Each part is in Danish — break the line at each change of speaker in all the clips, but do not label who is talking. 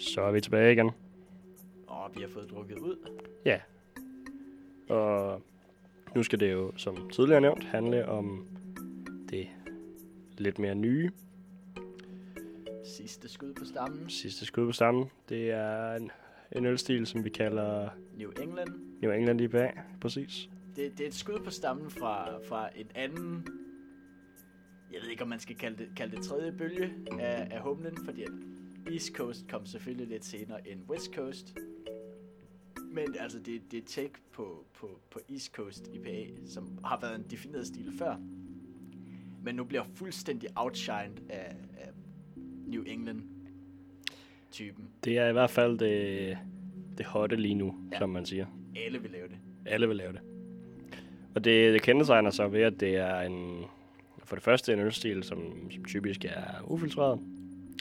Så er vi tilbage igen.
Og vi har fået drukket ud.
Ja. Og nu skal det jo, som tidligere nævnt, handle om det lidt mere nye
Sidste skud på stammen.
sidste skud på stammen. Det er en, en ølstil, som vi kalder
New England.
New England IPA, præcis.
Det, det er et skud på stammen fra, fra en anden... Jeg ved ikke, om man skal kalde det, kalde det tredje bølge af, af humlen, fordi East Coast kom selvfølgelig lidt senere end West Coast. Men altså, det, det er take på, på, på East Coast IPA, som har været en defineret stil før. Men nu bliver fuldstændig outshined af, af New England-typen.
Det er i hvert fald det, det hotte lige nu,
ja.
som man siger.
Alle vil lave det.
Alle vil lave det. Og det, det kendetegner sig ved, at det er en, for det første en ølstil, som, som typisk er ufiltreret.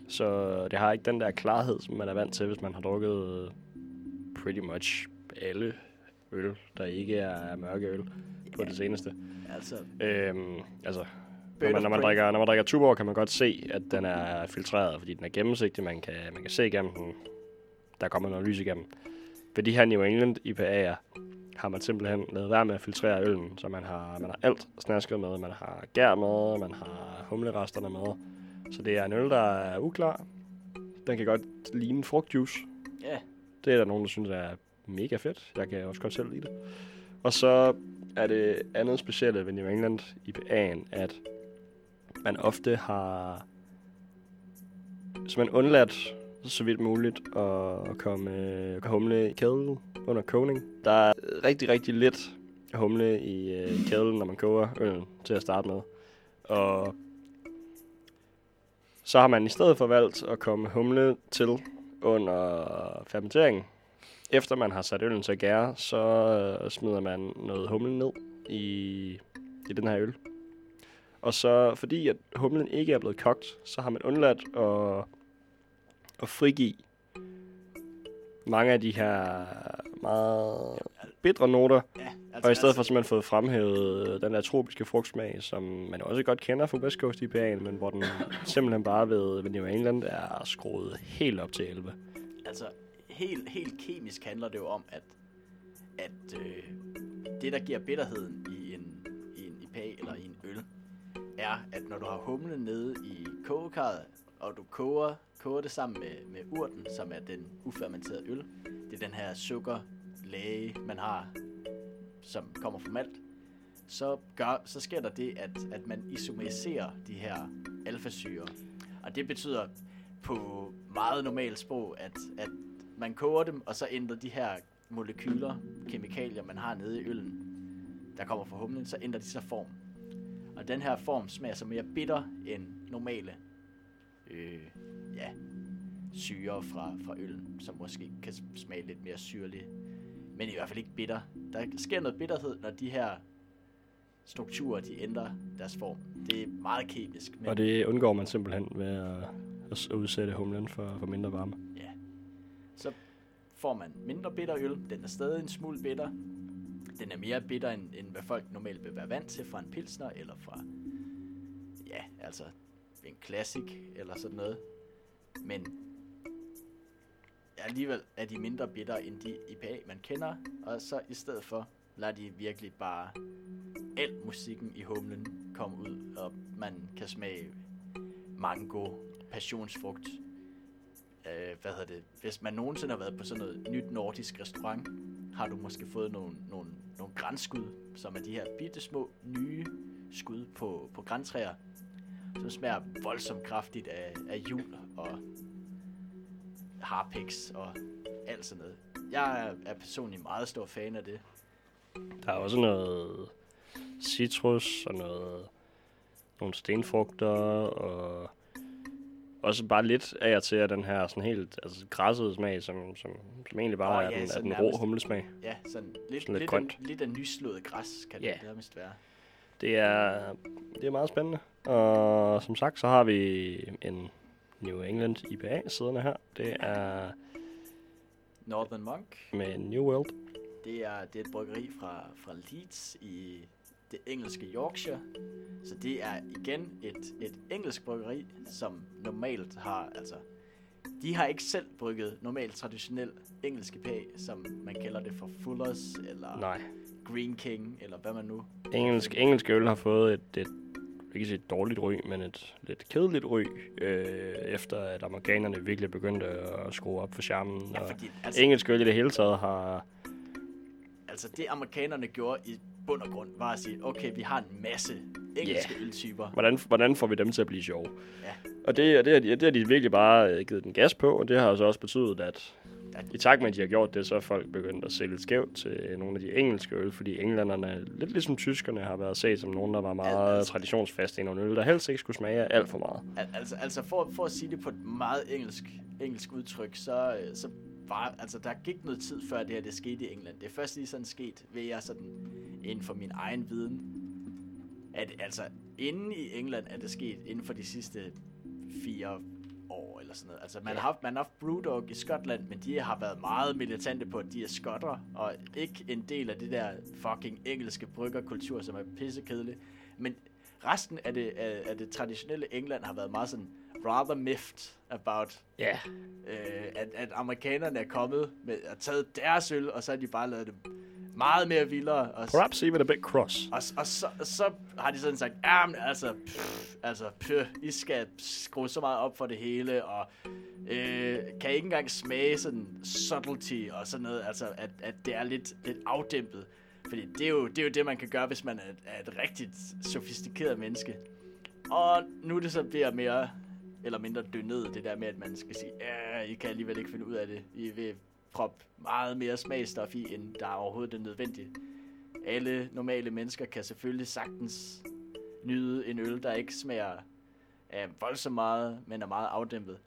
Så det har ikke den der klarhed, som man er vant til, hvis man har drukket pretty much alle øl, der ikke er mørke øl på det seneste.
Altså,
Øhm, altså, når man, når, man drikker, når man drikker Tuborg, kan man godt se, at den er filtreret, fordi den er gennemsigtig. Man kan, man kan se igennem den. Der kommer noget lys igennem. For de her New England IPA'er har man simpelthen lavet være med at filtrere øllen, så man har, man har alt snasket med. Man har gær med, man har humleresterne med. Så det er en øl, der er uklar. Den kan godt ligne frugtjuice.
ja,
Det er der nogen, der synes er mega fedt. Jeg kan også godt selv lide det. Og så er det andet specielle ved New England IPA'en, at man ofte har så man undladt så vidt muligt at komme øh, humle i kedlen under kogning. Der er rigtig, rigtig lidt humle i øh, kedlen, når man koger øllen til at starte med. Og så har man i stedet for valgt at komme humle til under fermenteringen. Efter man har sat øllen til at gære, så øh, smider man noget humle ned i, i den her øl. Og så, fordi at humlen ikke er blevet kogt, så har man undladt at, at frigive mange af de her meget bitre noter,
ja.
Og i stedet for simpelthen fået fremhævet den der tropiske frugtsmag, som man også godt kender fra West Coast IPA'en, men hvor den simpelthen bare ved, ved New England er skruet helt op til 11.
altså helt, helt kemisk handler det jo om, at, at øh, det, der giver bitterheden i en, i en IPA eller i en øl, er, at når du har humlen nede i kogekarret, og du koger, koger det sammen med, med urten, som er den ufermenterede øl, det er den her sukkerlage, man har, som kommer fra malt, så, gør, så sker der det, at, at man isomeriserer de her alfasyre. Og det betyder på meget normalt sprog, at, at man koger dem, og så ændrer de her molekyler, kemikalier, man har nede i øllen, der kommer fra humlen, så ændrer de sig form. Og den her form smager så mere bitter end normale øh, ja, syre fra, fra øllen, som måske kan smage lidt mere syrlig, men i hvert fald ikke bitter. Der sker noget bitterhed, når de her strukturer, de ændrer deres form. Det er meget kemisk. Men
Og det undgår man simpelthen ved at, at udsætte humlen for, for mindre varme.
Ja. Så får man mindre bitter øl. Den er stadig en smule bitter. Den er mere bitter, end, end hvad folk normalt vil være vant til fra en pilsner, eller fra, ja, altså en classic, eller sådan noget. Men alligevel er de mindre bitter, end de IPA, man kender. Og så i stedet for, lader de virkelig bare al musikken i humlen komme ud, og man kan smage mango, passionsfrugt, øh, hvad hedder det, hvis man nogensinde har været på sådan noget nyt nordisk restaurant, har du måske fået nogle, nogle, nogle grænskud, som er de her bitte små, nye skud på, på græntræer, som smager voldsomt kraftigt af, af jul og harpix og alt sådan noget. Jeg er, er personligt meget stor fan af det.
Der er også noget citrus og noget, nogle stenfrugter og også bare lidt af og til af den her sådan helt altså græssede smag, som, som, som egentlig bare oh,
ja,
er, den, er den rå humlesmag.
Ja, sådan lidt,
Sådan lidt
lidt,
grønt.
af, lidt af nyslået græs, kan
Ja.
det nærmest være.
Det er, det er meget spændende. Og som sagt, så har vi en New England IPA siddende her. Det er
Northern Monk,
med New World.
Det er, det er et bryggeri fra, fra Leeds i det engelske Yorkshire. Så det er igen et, et engelsk bryggeri, som normalt har, altså de har ikke selv brygget normalt traditionel engelsk IPA, som man kalder det for Fullers, eller
Nej.
Green King, eller hvad man nu...
Engelsk, engelsk øl har fået et, et ikke sige et dårligt ry, men et lidt kedeligt ry, øh, efter at amerikanerne virkelig begyndte at skrue op for charmen.
Ja,
og
fordi, altså,
engelsk øl i det hele taget har...
altså det amerikanerne gjorde i bund og grund, var at sige, okay, vi har en masse engelske yeah. øltyper.
Hvordan, hvordan får vi dem til at blive sjove?
Ja.
Og det, og det, har de, det har de virkelig bare øh, givet den gas på, og det har så også betydet, at I takt med, at de har gjort det, så er folk begyndt at sælge skævt til nogle af de engelske øl, fordi englænderne, lidt ligesom tyskerne, har været set som nogen, der var meget
altså-
traditionsfaste i nogle øl, der helst ikke skulle smage alt for meget.
Al- altså, altså for, for at sige det på et meget engelsk, engelsk udtryk, så, øh, så var, altså der gik noget tid før det her det skete i England. Det er først lige sådan sket ved jeg sådan inden for min egen viden, at altså inde i England er det sket inden for de sidste fire år eller sådan noget. Altså man har haft, man har haft Brewdog i Skotland, men de har været meget militante på, at de er skotter, og ikke en del af det der fucking engelske bryggerkultur, som er pissekedelig. Men resten af det, af, af det traditionelle England har været meget sådan rather miffed about,
Ja,
øh, at, at amerikanerne er kommet med og taget deres øl, og så har de bare lavet det meget mere vildere. Og,
perhaps even a bit cross.
og, og så, så har de sådan sagt, ja, men altså, pff, altså pff, I skal skrue så meget op for det hele, og øh, kan ikke engang smage sådan subtlety og sådan noget, altså at, at det er lidt, lidt afdæmpet. Fordi det er, jo, det er jo det, man kan gøre, hvis man er, er et rigtigt sofistikeret menneske. Og nu er det så bliver mere eller mindre dø ned, det der med, at man skal sige, ja, I kan alligevel ikke finde ud af det. I vil proppe meget mere smagstof i, end der er overhovedet er nødvendigt. Alle normale mennesker kan selvfølgelig sagtens nyde en øl, der ikke smager af voldsomt meget, men er meget afdæmpet.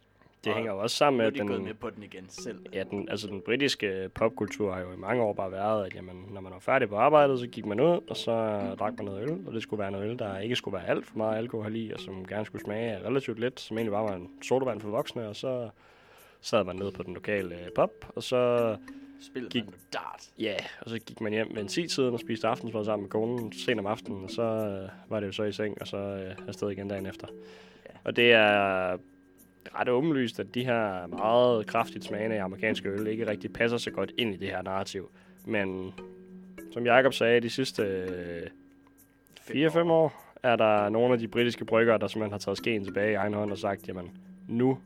Det
Og
hænger jo også sammen med,
de
at
gået
den,
med på den igen selv.
ja, den, altså den britiske popkultur har jo i mange år bare været, at jamen, når man var færdig på arbejdet, så gik man ud, og så drak man noget øl, og det skulle være noget øl, der ikke skulle være alt for meget alkohol i, og som gerne skulle smage relativt lidt, som egentlig bare var en sodavand for voksne, og så sad man ned på den lokale pop, og så,
Spillede
Gik-
man med dart.
ja, og så gik man hjem ved en 10-tiden og spiste aftensmad sammen med konen sent om aftenen, og så øh, var det jo så i seng, og så øh, afsted igen dagen efter.
Ja.
Og det er ret åbenlyst, at de her meget kraftigt smagende amerikanske øl ikke rigtig passer så godt ind i det her narrativ. Men som Jakob sagde, de sidste øh, 4-5 år er der nogle af de britiske bryggere, der simpelthen har taget skeen tilbage i egen hånd og sagt, jamen nu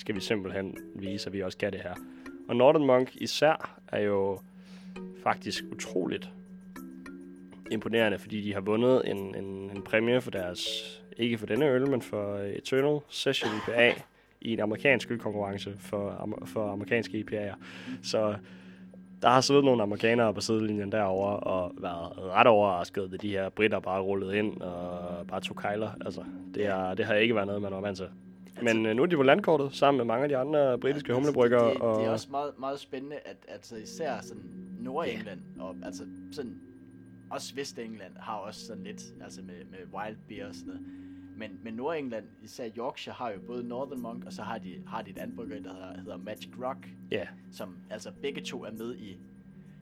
skal vi simpelthen vise, at vi også kan det her. Og Northern Monk især er jo faktisk utroligt imponerende, fordi de har vundet en, en, en præmie for deres, ikke for denne øl, men for Eternal Session IPA i en amerikansk ølkonkurrence for, for amerikanske IPA'er. Så der har siddet nogle amerikanere på sidelinjen derovre og været ret overrasket, da de her britter bare rullede ind og bare tog kejler. Altså, det, er, det har ikke været noget, man var vant til. Men øh, nu er de på landkortet sammen med mange af de andre britiske humlebryggere.
Altså, det,
og
det, er også meget, meget spændende, at altså især sådan Nordengland, og altså sådan, også Vestengland har også sådan lidt, altså med, med wild beer og sådan noget. Men, men Nordengland, især Yorkshire, har jo både Northern Monk, og så har de, har de et andet bryggeri, der hedder, hedder Magic Rock,
ja,
som altså begge to er med i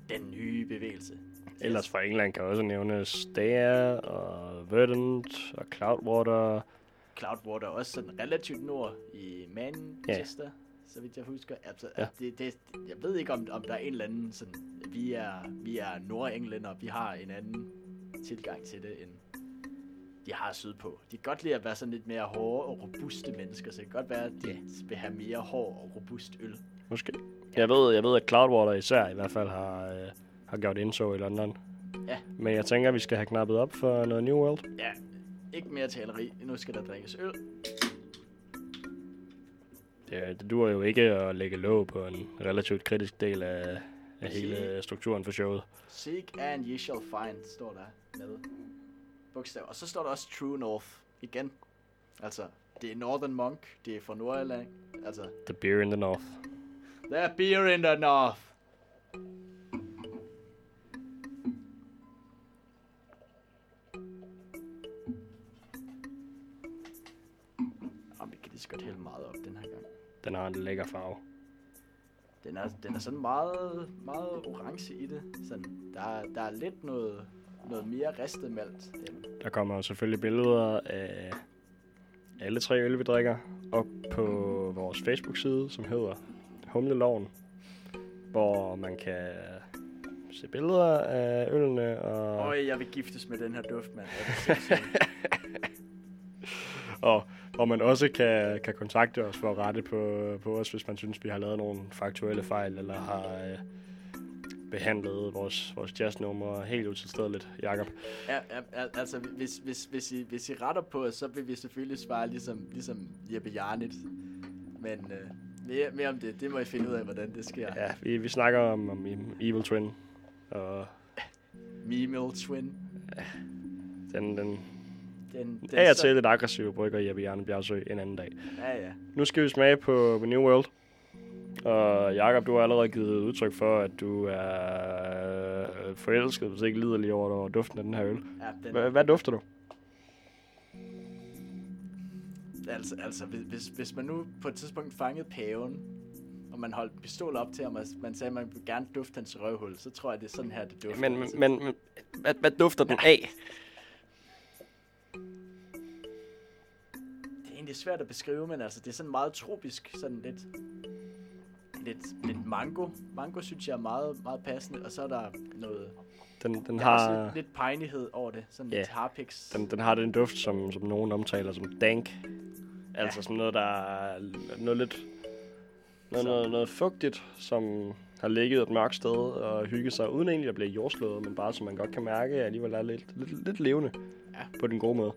den nye bevægelse.
ellers fra England kan også nævnes Dare og Verdant og Cloudwater.
Cloudwater er også sådan relativt nord i Manchester, ja. så vidt jeg husker. Altså,
Ja.
ja. det, det, jeg ved ikke, om, om der er en eller anden sådan, vi er, vi er nordenglænder, vi har en anden tilgang til det, end de har sydpå. De kan godt lide at være sådan lidt mere hårde og robuste mennesker, så det kan godt være, at de
Ja.
vil have mere hård og robust øl.
Måske. Jeg ved, jeg ved, at Cloudwater især i hvert fald har, øh, har gjort indtog i London.
Ja.
Men jeg tænker, at vi skal have knappet op for noget New World.
Ja, ikke mere taleri. Nu skal der drikkes øl.
Det, det duer jo ikke at lægge låg på en relativt kritisk del af, af hele strukturen for showet.
Seek and ye shall find, står der med bogstaver. Og så står der også True North igen. Altså, det er Northern Monk, det er fra Nordjylland. Altså,
The beer in the north.
there beer in the north.
Har en lækker farve.
Den er, den er sådan meget, meget orange i det. Sådan, der, er- der er lidt noget, noget mere ristet malt. End,
Der kommer selvfølgelig billeder af alle tre øl, vi drikker, op på vores Facebook-side, som hedder Humleloven, hvor man kan se billeder af ølene og,
Øj, jeg vil giftes med den her duft, mand. Sindssygt?
og man også kan, kan kontakte os for at rette på, på os, hvis man synes, vi har lavet nogle faktuelle fejl, eller har øh, behandlet vores, vores jazznummer helt utilstedeligt, Jakob.
ja, ja, al- altså, hvis, hvis, hvis, I, hvis I retter på os, så vil vi selvfølgelig svare ligesom, ligesom Jeppe Jarnit. Men øh, mere, mere om det, det må I finde ud af, hvordan det sker.
Ja, vi, vi snakker om, om Evil Twin, og
Memel Twin.
den, den
Den, den
af og
så-
til lidt aggressive brygger Jeppe Jarne Bjergsø en anden dag.
Ja, ja.
Nu skal vi smage på New World. Og Jakob, du har allerede givet udtryk for, at du er øh, forelsket, hvis ikke liderlig over, over duften af den her øl.
ja den,
Hvad, hvad dufter du?
Altså, altså hvis- hvis, man nu på et tidspunkt fangede paven, og man holdt pistol op til ham, og man sagde, at man gerne dufte hans røvhul, så tror jeg, det er sådan her, det dufter.
Men, men,
Altså,
men men hvad, hvad dufter den af?
Egentlig svært at beskrive, men altså, det er sådan meget tropisk, sådan lidt, lidt, lidt mango. Mango synes jeg er meget, meget passende, og så er der noget,
Den, den,
der er også
har,
lidt, lidt pejnighed over det, sådan
Ja.
lidt harpix.
den, den har den duft, som, som nogen omtaler som dank. Altså
Ja.
sådan noget, der er noget lidt... Noget,
Så-
noget, noget fugtigt, som har ligget et mørkt sted og hygget sig, uden egentlig at blive jordslået, men bare så man godt kan mærke, at alligevel er lidt, lidt, lidt levende
Ja.
på den gode måde.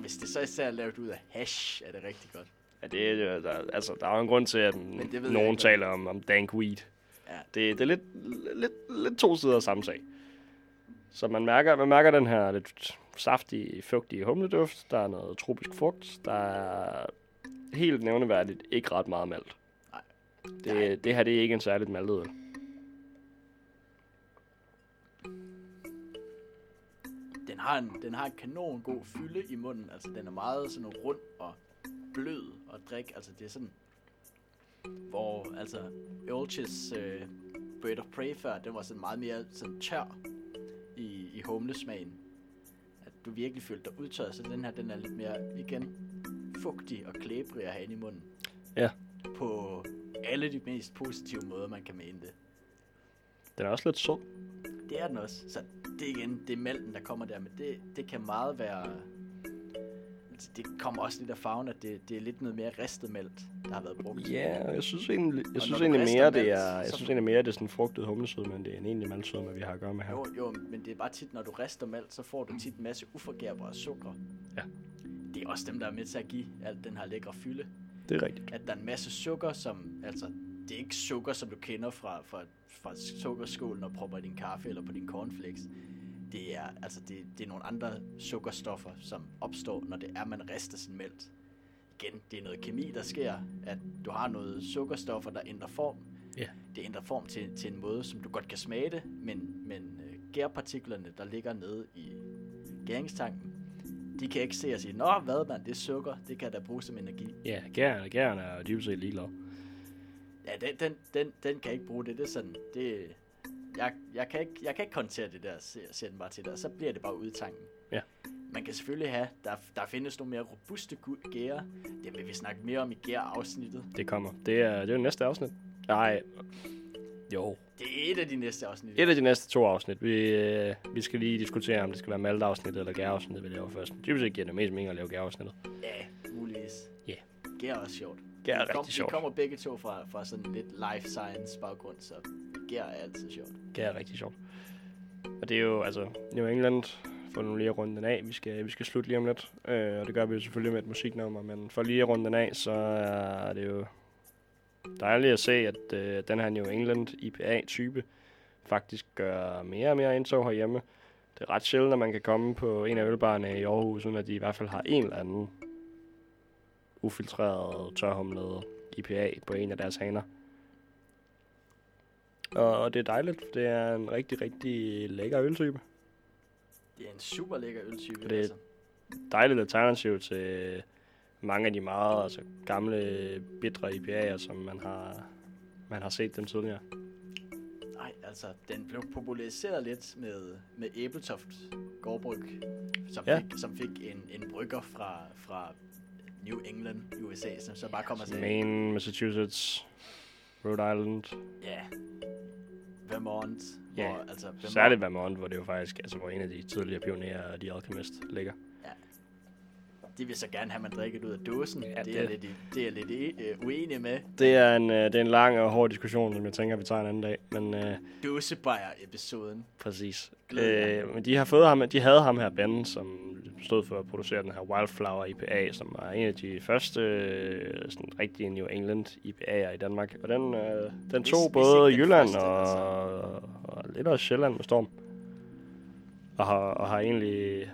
Hvis det så især er lavet ud af hash, er det rigtig godt.
Ja, det er, jo- der, altså, der er jo en grund til, at nogen taler om, om dank weed.
Ja.
Det, det er lidt, lidt, lidt to sider af samme sag. Så man mærker, man mærker den her lidt saftige, fugtige humleduft. Der er noget tropisk frugt. Der er helt nævneværdigt ikke ret meget malt.
Nej.
Det, det her det er ikke en særligt maltet øl.
Har en, den har en kanon god fylde i munden. Altså, den er meget sådan rund og blød og drik. Altså, det er sådan... Hvor, altså, Ulches øh, Bird of Prey før, den var sådan meget mere sådan tør i, i humlesmagen. At du virkelig følte dig udtørret, så den her, den er lidt mere, igen, fugtig og klæbrig at have inde i munden.
Ja.
På alle de mest positive måder, man kan mene det.
Den er også lidt sød.
Det er den også. Så det igen, det er malten, der kommer der, men det, det kan meget være... Altså, det kommer også lidt af farven, at det, det er lidt noget mere ristet malt, der har været brugt.
Ja, jeg synes egentlig, jeg
Og
synes egentlig mere, det er, jeg
så-
synes egentlig mere, det er sådan frugtet humlesød, men det er en egentlig maltsødme, vi har at gøre med her.
Jo, jo, men det er bare tit, når du rister malt, så får du tit en masse uforgerbare sukker.
Ja.
Det er også dem, der er med til at give alt den her lækre fylde.
Det er rigtigt.
At der er en masse sukker, som, altså, det er ikke sukker, som du kender fra, fra, fra sukkerskålen og propper i din kaffe eller på din cornflakes. Det er, altså, det, det er nogle andre sukkerstoffer, som opstår, når det er, man rister sin mælk. Igen, det er noget kemi, der sker, at du har noget sukkerstoffer, der ændrer form.
Ja.
Det ændrer form til, til en måde, som du godt kan smage det, men, men øh, gærpartiklerne, der ligger nede i gæringstanken, de kan ikke se og sige, Nå, hvad man, det er sukker, det kan da bruge som energi.
Ja, gæren, gæren er dybest set ligeglad.
Ja, den, den, den, den kan ikke bruge det. Det er sådan, det, jeg, jeg, kan ikke, jeg kan ikke kontere det der, siger, den bare til dig, så bliver det bare ude i tanken.
Ja.
Man kan selvfølgelig have, der, der findes nogle mere robuste gærer. Det vil vi snakke mere om i gær-afsnittet.
Det kommer. Det er, det er jo næste afsnit. Nej, jo.
Det er et af de næste afsnit.
Et af de næste to afsnit. Vi, øh, vi skal lige diskutere, om det skal være maltafsnit eller gærafsnit, vi laver først. Set giver det mest mening at lave gærafsnittet.
Ja, muligvis.
Ja.
Gær er også sjovt.
Gær er rigtig sjovt.
Vi kommer begge to fra, fra sådan lidt life science baggrund, så gær er altid sjovt.
Gær er rigtig sjovt. Og det er jo, altså, New England, for nu lige at runde den af. Vi skal, vi skal slutte lige om lidt, øh, og det gør vi jo selvfølgelig med et musiknummer, men for lige at runde den af, så er det jo dejligt at se, at øh, den her New England IPA-type faktisk gør mere og mere indtog herhjemme. Det er ret sjældent, at man kan komme på en af ølbarerne i Aarhus, uden at de i hvert fald har en eller anden ufiltreret, tørhumlet IPA på en af deres haner. Og det er dejligt. Det er en rigtig, rigtig lækker øltype.
Det er en super lækker øltype.
Det er-
altså.
Dejligt alternativ til mange af de meget altså, gamle, bitre IPA'er, som man har, man har set dem tidligere.
Nej, altså, den blev populariseret lidt med, med Æbletoft Gårdbryg, som,
ja.
fik, som fik en, en brygger fra, fra New England USA, som så bare kommer til...
Maine, Massachusetts, Rhode Island.
Ja. Vermont.
Ja,
Hvor, altså, Vermont,
Særligt Vermont, hvor det jo faktisk, altså hvor en af de tidligere pionerer, The Alchemist, ligger.
De vil så gerne have, man drikket ud af dåsen.
Ja,
det,
det-
er lidt, det er lidt øh, uenig med.
Det er en, øh, det er en lang og hård diskussion, som jeg tænker, vi tager en anden dag. Men øh,
Dåsebajer-episoden.
præcis. Øh, men de har fået ham, de havde ham her, Ben, som stod for at producere den her Wildflower IPA, som var en af de første øh, sådan rigtige New England IPA'er i Danmark. Og den, øh, den
Hvis-
tog
hvis
både
den
Jylland
første,
og,
altså.
og lidt også Sjælland med storm. Og har, og har egentlig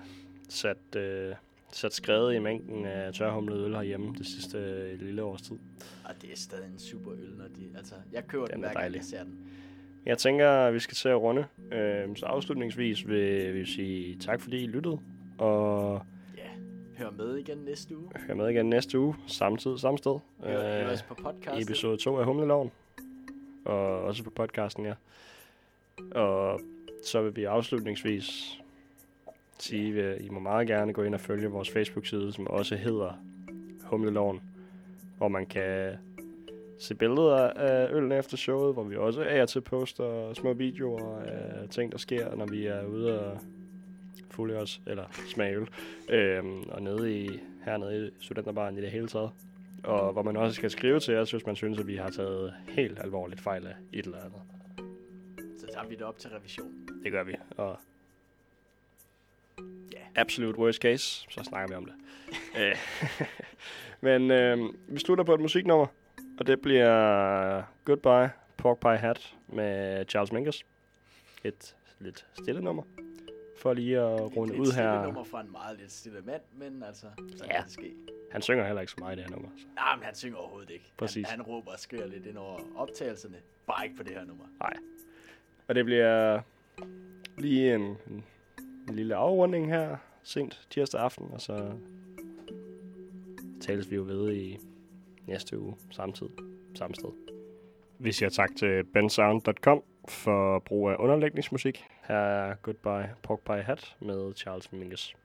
sat, øh, sat skrevet i mængden af tørhumlet øl herhjemme det sidste øh, lille års tid.
Og det er stadig en super øl, når de... Altså, jeg køber den,
Den er
hver gang, jeg ser den.
Jeg tænker, at vi skal til at runde. Øh, så afslutningsvis vil vi sige tak, fordi I lyttede. Og
Ja, hør med igen næste uge.
hør med igen næste uge. Samme tid, samme sted.
Hør,
Øh,
på podcast.
episode 2 af Humleloven. Og også på podcasten, ja. Og så vil vi afslutningsvis sige, at I må meget gerne gå ind og følge vores Facebook-side, som også hedder Humleloven, hvor man kan se billeder af øllen efter showet, hvor vi også af og til poster små videoer af ting, der sker, når vi er ude og fulde os, eller smage øl, øhm, og nede i, hernede i studenterbaren i det hele taget. Og hvor man også skal skrive til os, hvis man synes, at vi har taget helt alvorligt fejl af et eller andet.
Så tager vi det op til revision.
Det gør vi. Og. Absolute worst case, så snakker vi om det. Øh, Men øh, vi slutter på et musiknummer, og det bliver Goodbye Pork Pie Hat med Charles Mingus. Et lidt stille nummer, for lige at runde
Et
ud her.
nummer fra en meget lidt stille mand, men altså, så
Ja.
kan det ske.
Han synger heller ikke så meget i det her nummer. Så.
Nej, men han synger overhovedet ikke.
Præcis.
Han, han råber og skriger lidt ind over optagelserne. Bare ikke på det her nummer.
Og det bliver lige en, en, en lille afrunding her, sent tirsdag aften, og så tales vi jo ved i næste uge, samme tid, samme sted. Vi siger tak til bensound.com for brug af underlægningsmusik. Her er Goodbye Pork Pie Hat med Charles Mingus.